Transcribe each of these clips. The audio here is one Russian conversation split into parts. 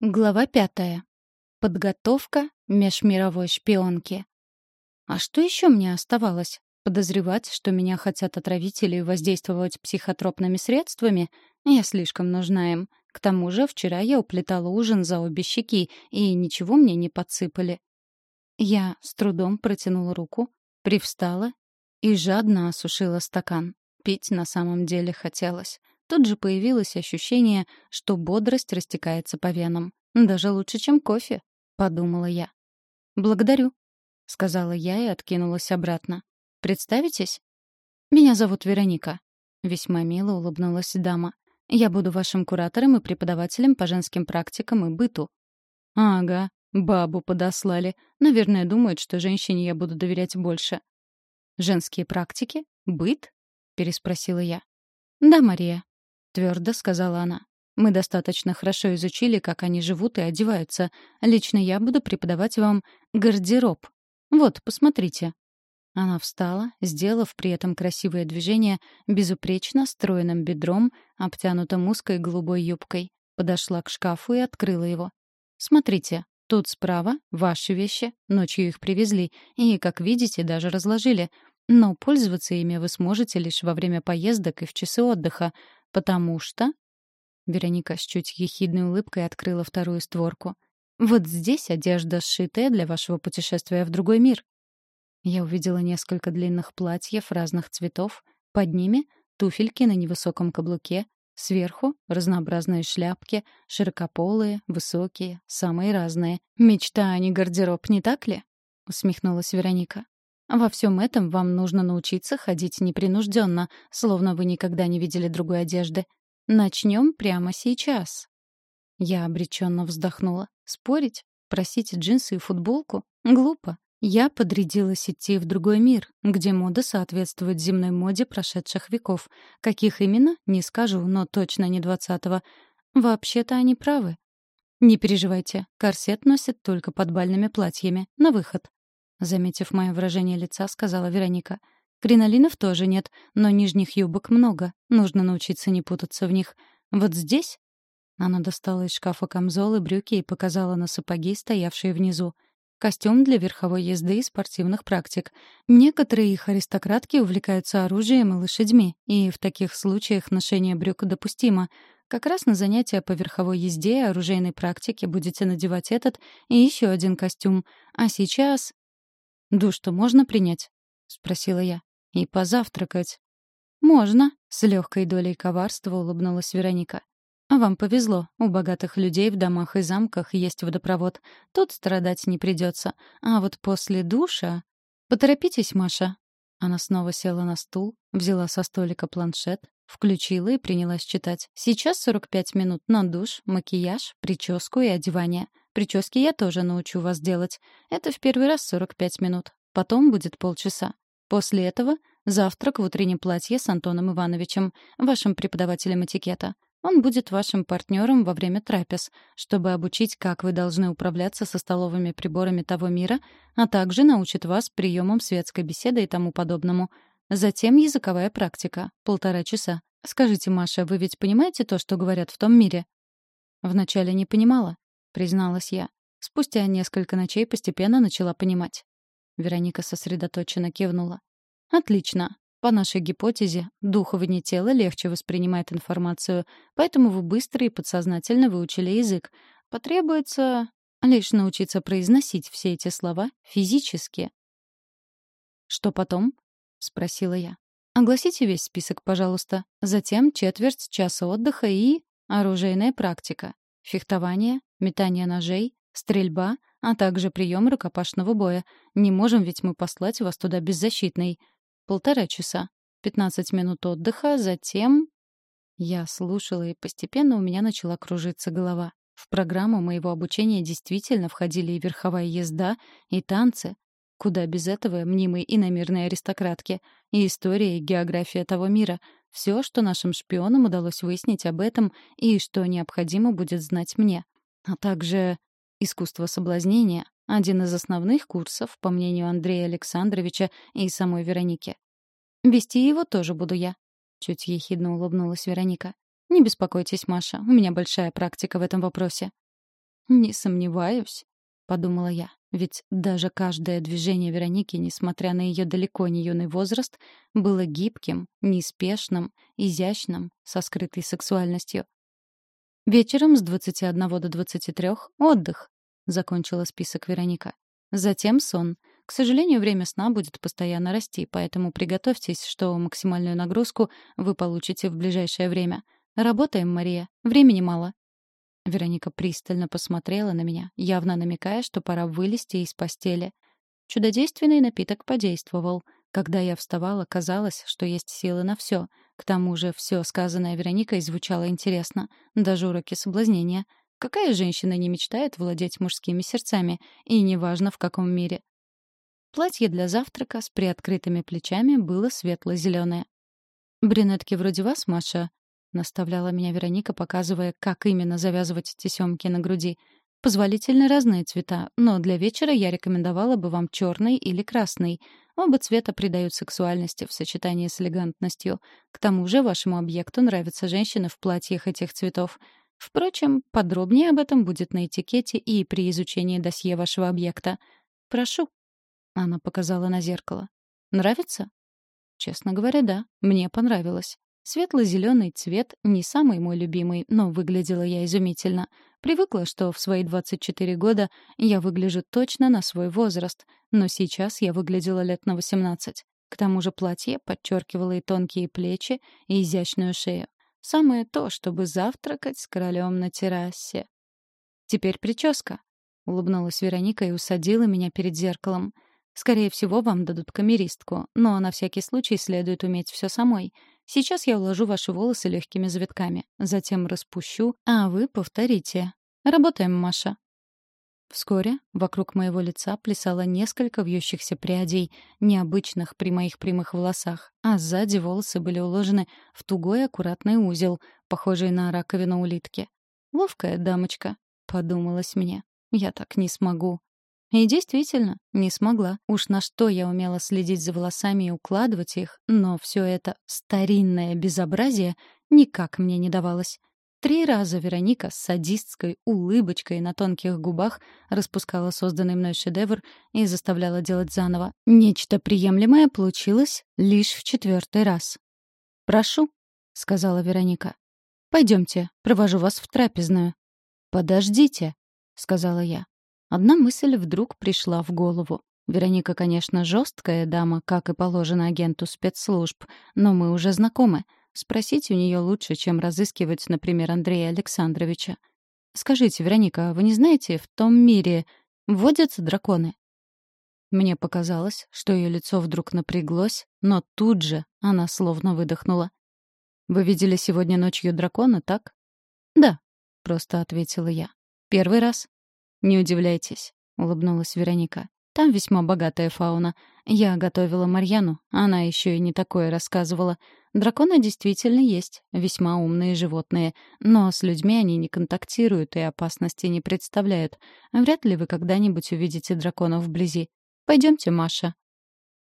Глава пятая. Подготовка межмировой шпионки. А что еще мне оставалось? Подозревать, что меня хотят отравить или воздействовать психотропными средствами? Я слишком нужна им. К тому же вчера я уплетала ужин за обе щеки, и ничего мне не подсыпали. Я с трудом протянула руку, привстала и жадно осушила стакан. Пить на самом деле хотелось. Тут же появилось ощущение, что бодрость растекается по венам. Даже лучше, чем кофе, подумала я. Благодарю, сказала я и откинулась обратно. Представитесь? Меня зовут Вероника. Весьма мило улыбнулась дама. Я буду вашим куратором и преподавателем по женским практикам и быту. Ага, бабу подослали. Наверное, думают, что женщине я буду доверять больше. Женские практики? Быт? переспросила я. Да, Мария, твердо сказала она. Мы достаточно хорошо изучили, как они живут и одеваются. Лично я буду преподавать вам гардероб. Вот, посмотрите. Она встала, сделав при этом красивое движение безупречно стройным бедром, обтянутым узкой голубой юбкой. Подошла к шкафу и открыла его. «Смотрите, тут справа ваши вещи, ночью их привезли, и, как видите, даже разложили. Но пользоваться ими вы сможете лишь во время поездок и в часы отдыха, потому что...» Вероника с чуть ехидной улыбкой открыла вторую створку. «Вот здесь одежда, сшитая для вашего путешествия в другой мир». Я увидела несколько длинных платьев разных цветов, под ними — туфельки на невысоком каблуке, сверху — разнообразные шляпки, широкополые, высокие, самые разные. «Мечта, а не гардероб, не так ли?» — усмехнулась Вероника. Во всем этом вам нужно научиться ходить непринужденно, словно вы никогда не видели другой одежды. Начнем прямо сейчас. Я обреченно вздохнула. Спорить? Просить джинсы и футболку? Глупо. Я подрядилась идти в другой мир, где мода соответствует земной моде прошедших веков. Каких именно, не скажу, но точно не двадцатого. Вообще-то они правы. Не переживайте, корсет носят только под бальными платьями. На выход. Заметив мое выражение лица, сказала Вероника. «Кринолинов тоже нет, но нижних юбок много. Нужно научиться не путаться в них. Вот здесь...» Она достала из шкафа камзол и брюки и показала на сапоги, стоявшие внизу. Костюм для верховой езды и спортивных практик. Некоторые их аристократки увлекаются оружием и лошадьми, и в таких случаях ношение брюк допустимо. Как раз на занятия по верховой езде и оружейной практике будете надевать этот и еще один костюм. А сейчас... «Душ-то можно принять?» — спросила я. «И позавтракать?» «Можно», — с легкой долей коварства улыбнулась Вероника. «Вам повезло. У богатых людей в домах и замках есть водопровод. Тут страдать не придется. А вот после душа...» «Поторопитесь, Маша». Она снова села на стул, взяла со столика планшет, включила и принялась читать. «Сейчас 45 минут на душ, макияж, прическу и одевание. Прически я тоже научу вас делать. Это в первый раз 45 минут. Потом будет полчаса. После этого завтрак в утреннем платье с Антоном Ивановичем, вашим преподавателем этикета. Он будет вашим партнером во время трапез, чтобы обучить, как вы должны управляться со столовыми приборами того мира, а также научит вас приемам светской беседы и тому подобному. Затем языковая практика. Полтора часа. Скажите, Маша, вы ведь понимаете то, что говорят в том мире? Вначале не понимала призналась я. Спустя несколько ночей постепенно начала понимать. Вероника сосредоточенно кивнула. «Отлично. По нашей гипотезе, дух тела легче воспринимает информацию, поэтому вы быстро и подсознательно выучили язык. Потребуется лишь научиться произносить все эти слова физически». «Что потом?» — спросила я. «Огласите весь список, пожалуйста. Затем четверть часа отдыха и оружейная практика. Фехтование, метание ножей, стрельба, а также прием рукопашного боя. Не можем ведь мы послать вас туда беззащитной. Полтора часа. Пятнадцать минут отдыха, затем... Я слушала, и постепенно у меня начала кружиться голова. В программу моего обучения действительно входили и верховая езда, и танцы. Куда без этого мнимой иномирной аристократки, и история, и география того мира — все, что нашим шпионам удалось выяснить об этом и что необходимо будет знать мне. А также искусство соблазнения — один из основных курсов, по мнению Андрея Александровича и самой Вероники. «Вести его тоже буду я», — чуть ехидно улыбнулась Вероника. «Не беспокойтесь, Маша, у меня большая практика в этом вопросе». «Не сомневаюсь», — подумала я. Ведь даже каждое движение Вероники, несмотря на ее далеко не юный возраст, было гибким, неспешным, изящным, со скрытой сексуальностью. «Вечером с 21 до 23 — отдых», — закончила список Вероника. «Затем сон. К сожалению, время сна будет постоянно расти, поэтому приготовьтесь, что максимальную нагрузку вы получите в ближайшее время. Работаем, Мария. Времени мало. Вероника пристально посмотрела на меня, явно намекая, что пора вылезти из постели. Чудодейственный напиток подействовал. Когда я вставала, казалось, что есть силы на все. К тому же все сказанное Вероникой звучало интересно. Даже уроки соблазнения. Какая женщина не мечтает владеть мужскими сердцами, и неважно в каком мире? Платье для завтрака с приоткрытыми плечами было светло-зеленое. «Брюнетки вроде вас, Маша», — наставляла меня Вероника, показывая, как именно завязывать тесемки на груди. «Позволительно разные цвета, но для вечера я рекомендовала бы вам черный или красный. Оба цвета придают сексуальности в сочетании с элегантностью. К тому же вашему объекту нравятся женщины в платьях этих цветов. Впрочем, подробнее об этом будет на этикете и при изучении досье вашего объекта. Прошу». Она показала на зеркало. «Нравится?» Честно говоря, да, мне понравилось. Светло-зеленый цвет не самый мой любимый, но выглядела я изумительно. Привыкла, что в свои 24 года я выгляжу точно на свой возраст, но сейчас я выглядела лет на 18. К тому же платье подчеркивало и тонкие плечи, и изящную шею. Самое то, чтобы завтракать с королем на террасе. «Теперь прическа», — улыбнулась Вероника и усадила меня перед зеркалом. «Скорее всего, вам дадут камеристку, но на всякий случай следует уметь все самой. Сейчас я уложу ваши волосы легкими завитками, затем распущу, а вы повторите. Работаем, Маша. Вскоре вокруг моего лица плясало несколько вьющихся прядей, необычных при моих прямых волосах, а сзади волосы были уложены в тугой аккуратный узел, похожий на раковину улитки. «Ловкая дамочка», — подумалось мне. «Я так не смогу». И действительно, не смогла. Уж на что я умела следить за волосами и укладывать их, но все это старинное безобразие никак мне не давалось. Три раза Вероника с садистской улыбочкой на тонких губах распускала созданный мной шедевр и заставляла делать заново. Нечто приемлемое получилось лишь в четвертый раз. «Прошу», — сказала Вероника. «Пойдемте, провожу вас в трапезную». «Подождите», — сказала я. Одна мысль вдруг пришла в голову. Вероника, конечно, жесткая дама, как и положено агенту спецслужб, но мы уже знакомы. Спросить у нее лучше, чем разыскивать, например, Андрея Александровича. «Скажите, Вероника, вы не знаете, в том мире водятся драконы?» Мне показалось, что ее лицо вдруг напряглось, но тут же она словно выдохнула. «Вы видели сегодня ночью дракона, так?» «Да», — просто ответила я. «Первый раз?» «Не удивляйтесь», — улыбнулась Вероника. «Там весьма богатая фауна. Я готовила Марьяну, она еще и не такое рассказывала. Драконы действительно есть, весьма умные животные, но с людьми они не контактируют и опасности не представляют. Вряд ли вы когда-нибудь увидите драконов вблизи. Пойдемте, Маша».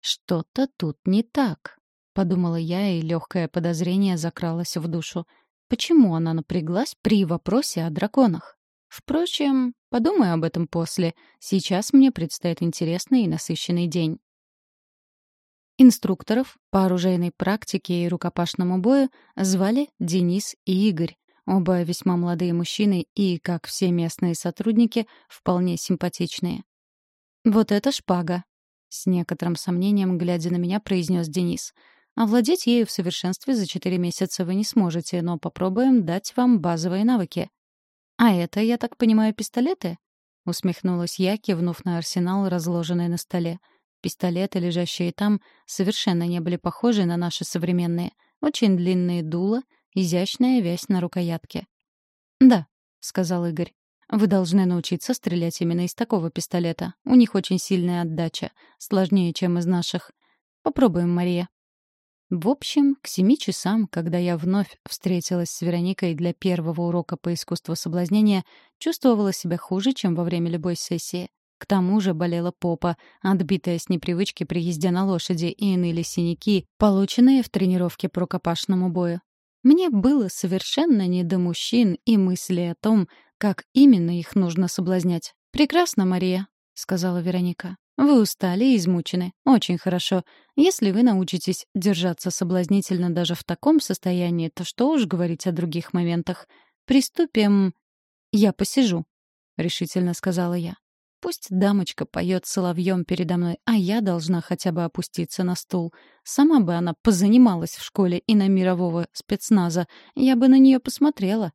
«Что-то тут не так», — подумала я, и легкое подозрение закралось в душу. Почему она напряглась при вопросе о драконах? Впрочем, подумаю об этом после. Сейчас мне предстоит интересный и насыщенный день. Инструкторов по оружейной практике и рукопашному бою звали Денис и Игорь. Оба весьма молодые мужчины и, как все местные сотрудники, вполне симпатичные. «Вот это шпага!» — с некоторым сомнением, глядя на меня, произнес Денис. «Овладеть ею в совершенстве за четыре месяца вы не сможете, но попробуем дать вам базовые навыки. «А это, я так понимаю, пистолеты?» — усмехнулась я, кивнув на арсенал, разложенный на столе. Пистолеты, лежащие там, совершенно не были похожи на наши современные. Очень длинные дула, изящная вязь на рукоятке. «Да», — сказал Игорь. «Вы должны научиться стрелять именно из такого пистолета. У них очень сильная отдача, сложнее, чем из наших. Попробуем, Мария». В общем, к семи часам, когда я вновь встретилась с Вероникой для первого урока по искусству соблазнения, чувствовала себя хуже, чем во время любой сессии. К тому же болела попа, отбитая с непривычки при езде на лошади, и ныли синяки, полученные в тренировке по рукопашному бою. Мне было совершенно не до мужчин и мысли о том, как именно их нужно соблазнять. «Прекрасно, Мария», — сказала Вероника. «Вы устали и измучены. Очень хорошо. Если вы научитесь держаться соблазнительно даже в таком состоянии, то что уж говорить о других моментах. Приступим...» «Я посижу», — решительно сказала я. Пусть дамочка поет соловьем передо мной, а я должна хотя бы опуститься на стул. Сама бы она позанималась в школе и на мирового спецназа. Я бы на нее посмотрела.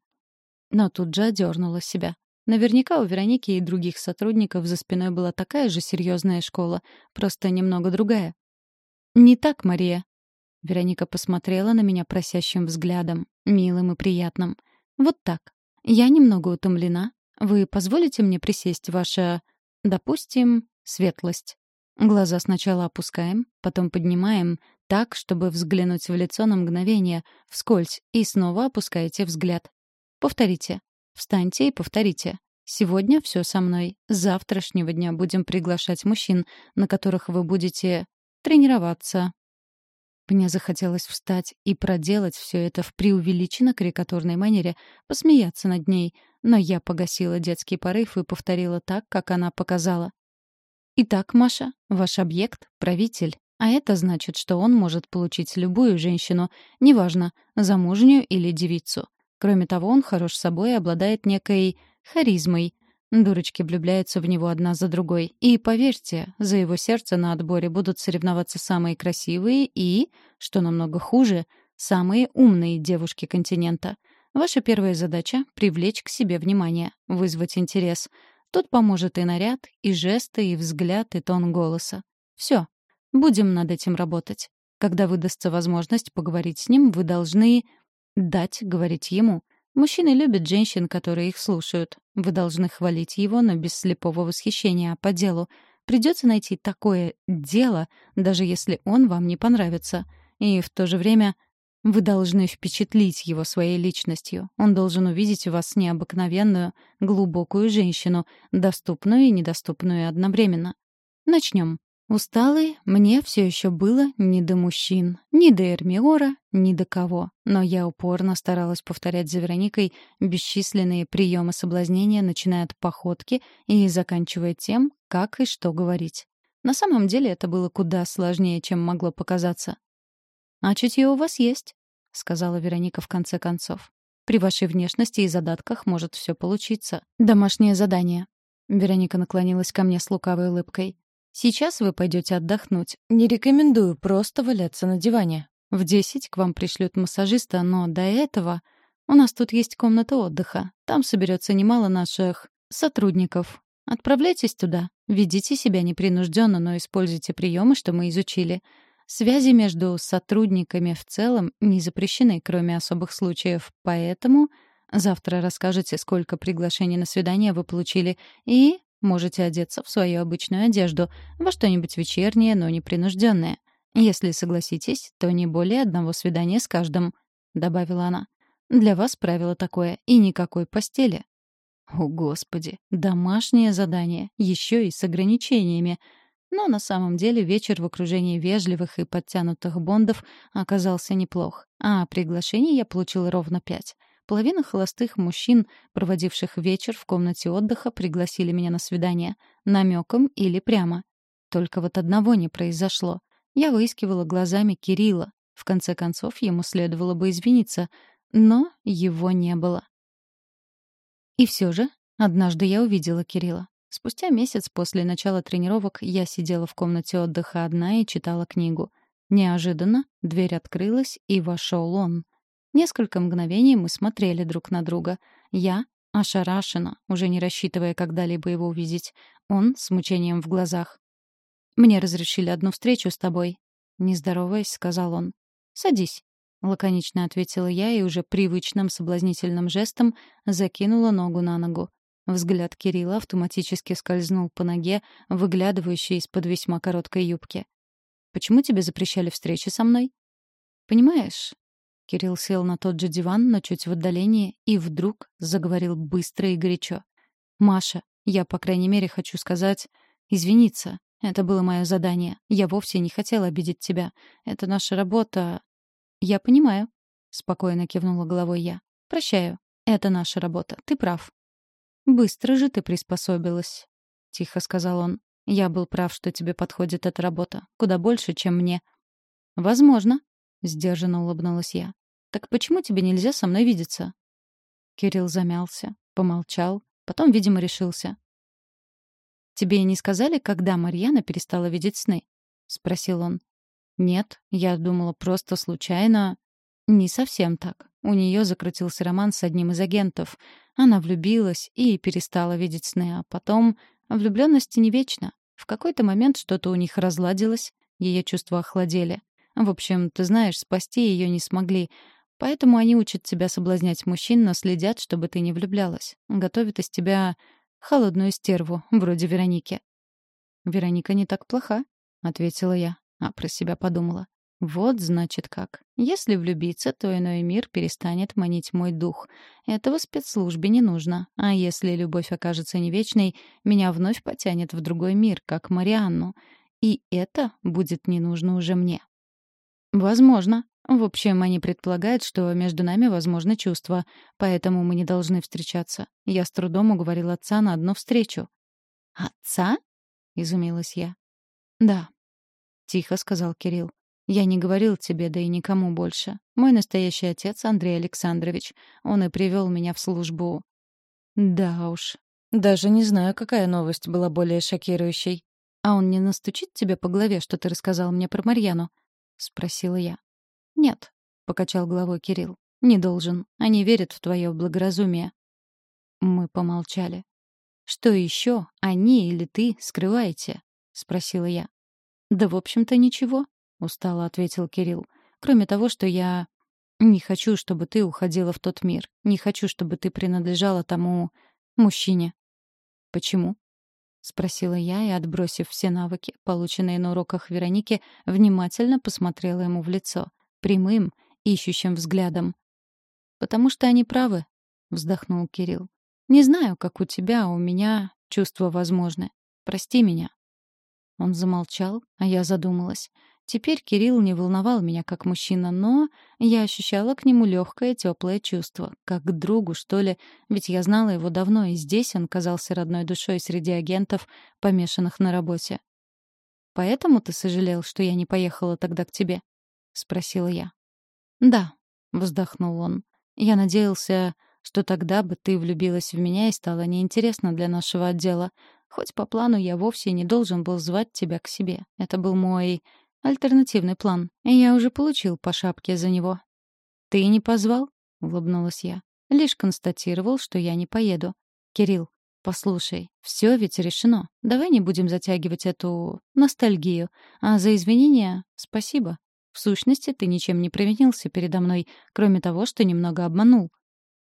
Но тут же одернула себя. Наверняка у Вероники и других сотрудников за спиной была такая же серьезная школа, просто немного другая. «Не так, Мария». Вероника посмотрела на меня просящим взглядом, милым и приятным. «Вот так. Я немного утомлена. Вы позволите мне присесть, ваша... допустим, светлость?» Глаза сначала опускаем, потом поднимаем, так, чтобы взглянуть в лицо на мгновение, вскользь, и снова опускаете взгляд. Повторите. Встаньте и повторите. Сегодня все со мной. С завтрашнего дня будем приглашать мужчин, на которых вы будете тренироваться. Мне захотелось встать и проделать все это в преувеличенно карикатурной манере, посмеяться над ней, но я погасила детский порыв и повторила так, как она показала. «Итак, Маша, ваш объект — правитель, а это значит, что он может получить любую женщину, неважно, замужнюю или девицу. Кроме того, он хорош собой и обладает некой харизмой. Дурочки влюбляются в него одна за другой. И, поверьте, за его сердце на отборе будут соревноваться самые красивые и, что намного хуже, самые умные девушки континента. Ваша первая задача — привлечь к себе внимание, вызвать интерес. Тут поможет и наряд, и жесты, и взгляд, и тон голоса. Все. Будем над этим работать. Когда выдастся возможность поговорить с ним, вы должны Дать говорить ему. Мужчины любят женщин, которые их слушают. Вы должны хвалить его, но без слепого восхищения, по делу. Придется найти такое дело, даже если он вам не понравится. И в то же время вы должны впечатлить его своей личностью. Он должен увидеть у вас необыкновенную, глубокую женщину, доступную и недоступную одновременно. Начнем. Усталый, мне все еще было не до мужчин, ни до Эрмиора, ни до кого. Но я упорно старалась повторять за Вероникой бесчисленные приемы соблазнения, начиная от походки и заканчивая тем, как и что говорить. На самом деле это было куда сложнее, чем могло показаться. «А чутье у вас есть», — сказала Вероника в конце концов. «При вашей внешности и задатках может все получиться. Домашнее задание». Вероника наклонилась ко мне с лукавой улыбкой. Сейчас вы пойдете отдохнуть. Не рекомендую просто валяться на диване. В десять к вам пришлют массажиста, но до этого у нас тут есть комната отдыха. Там соберется немало наших сотрудников. Отправляйтесь туда. Ведите себя непринужденно, но используйте приемы, что мы изучили. Связи между сотрудниками в целом не запрещены, кроме особых случаев, поэтому завтра расскажете, сколько приглашений на свидание вы получили, и Можете одеться в свою обычную одежду, во что-нибудь вечернее, но непринужденное. Если согласитесь, то не более одного свидания с каждым», — добавила она. «Для вас правило такое, и никакой постели». О, Господи, домашнее задание, еще и с ограничениями. Но на самом деле вечер в окружении вежливых и подтянутых бондов оказался неплох. А приглашений я получил ровно пять — Половина холостых мужчин, проводивших вечер в комнате отдыха, пригласили меня на свидание. намеком или прямо. Только вот одного не произошло. Я выискивала глазами Кирилла. В конце концов, ему следовало бы извиниться. Но его не было. И все же, однажды я увидела Кирилла. Спустя месяц после начала тренировок я сидела в комнате отдыха одна и читала книгу. Неожиданно дверь открылась, и вошел он. Несколько мгновений мы смотрели друг на друга. Я ошарашена, уже не рассчитывая когда-либо его увидеть. Он с мучением в глазах. «Мне разрешили одну встречу с тобой», — не сказал он. «Садись», — лаконично ответила я и уже привычным соблазнительным жестом закинула ногу на ногу. Взгляд Кирилла автоматически скользнул по ноге, выглядывающей из-под весьма короткой юбки. «Почему тебе запрещали встречи со мной?» «Понимаешь, Кирилл сел на тот же диван, но чуть в отдалении, и вдруг заговорил быстро и горячо. «Маша, я, по крайней мере, хочу сказать... Извиниться. Это было мое задание. Я вовсе не хотела обидеть тебя. Это наша работа...» «Я понимаю», — спокойно кивнула головой я. «Прощаю. Это наша работа. Ты прав». Быстро же ты приспособилась», — тихо сказал он. «Я был прав, что тебе подходит эта работа. Куда больше, чем мне». «Возможно», — сдержанно улыбнулась я. «Так почему тебе нельзя со мной видеться?» Кирилл замялся, помолчал, потом, видимо, решился. «Тебе не сказали, когда Марьяна перестала видеть сны?» — спросил он. «Нет, я думала, просто случайно...» «Не совсем так. У нее закрутился роман с одним из агентов. Она влюбилась и перестала видеть сны, а потом... Влюбленности не вечно. В какой-то момент что-то у них разладилось, ее чувства охладели. В общем, ты знаешь, спасти ее не смогли. Поэтому они учат тебя соблазнять мужчин, но следят, чтобы ты не влюблялась. Готовят из тебя холодную стерву, вроде Вероники. «Вероника не так плоха», — ответила я, а про себя подумала. Вот, значит, как. Если влюбиться, то иной мир перестанет манить мой дух. Этого спецслужбе не нужно. А если любовь окажется не вечной, меня вновь потянет в другой мир, как Марианну. И это будет не нужно уже мне. Возможно. В общем, они предполагают, что между нами возможно чувство, поэтому мы не должны встречаться. Я с трудом уговорил отца на одну встречу. «Отца?» — изумилась я. «Да», — тихо сказал Кирилл. Я не говорил тебе, да и никому больше. Мой настоящий отец Андрей Александрович. Он и привел меня в службу. Да уж. Даже не знаю, какая новость была более шокирующей. А он не настучит тебе по голове, что ты рассказал мне про Марьяну? спросила я. Нет, покачал головой Кирилл. Не должен. Они верят в твое благоразумие. Мы помолчали. Что еще они или ты скрываете? спросила я. Да, в общем-то, ничего, устало ответил Кирилл. Кроме того, что я не хочу, чтобы ты уходила в тот мир. Не хочу, чтобы ты принадлежала тому мужчине. Почему? спросила я и, отбросив все навыки, полученные на уроках Вероники, внимательно посмотрела ему в лицо, прямым, ищущим взглядом. Потому что они правы, вздохнул Кирилл. Не знаю, как у тебя, а у меня чувства возможны. Прости меня. Он замолчал, а я задумалась. Теперь Кирилл не волновал меня как мужчина, но я ощущала к нему легкое теплое чувство, как к другу, что ли, ведь я знала его давно, и здесь он казался родной душой среди агентов, помешанных на работе. «Поэтому ты сожалел, что я не поехала тогда к тебе?» — спросила я. «Да», — вздохнул он. «Я надеялся, что тогда бы ты влюбилась в меня и стало неинтересно для нашего отдела. Хоть по плану я вовсе не должен был звать тебя к себе. Это был мой Альтернативный план. И я уже получил по шапке за него. «Ты не позвал?» — улыбнулась я. Лишь констатировал, что я не поеду. «Кирилл, послушай, все ведь решено. Давай не будем затягивать эту... ностальгию. А за извинения — спасибо. В сущности, ты ничем не провинился передо мной, кроме того, что немного обманул».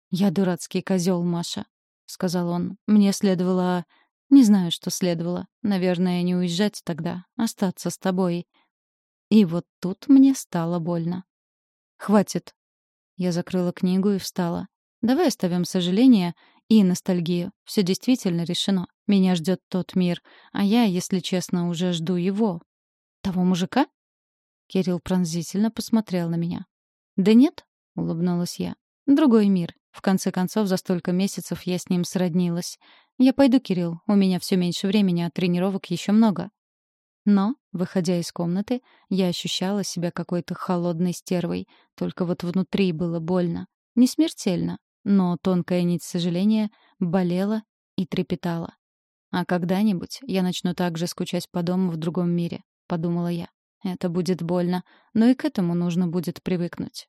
«Я дурацкий козел, Маша», — сказал он. «Мне следовало...» «Не знаю, что следовало. Наверное, не уезжать тогда, остаться с тобой. И вот тут мне стало больно. «Хватит». Я закрыла книгу и встала. «Давай оставим сожаление и ностальгию. Все действительно решено. Меня ждет тот мир, а я, если честно, уже жду его. Того мужика?» Кирилл пронзительно посмотрел на меня. «Да нет», — улыбнулась я. «Другой мир. В конце концов, за столько месяцев я с ним сроднилась. Я пойду, Кирилл. У меня все меньше времени, а тренировок еще много». Но, выходя из комнаты, я ощущала себя какой-то холодной стервой. Только вот внутри было больно. Не смертельно, но тонкая нить сожаления болела и трепетала. «А когда-нибудь я начну так же скучать по дому в другом мире», — подумала я. «Это будет больно, но и к этому нужно будет привыкнуть.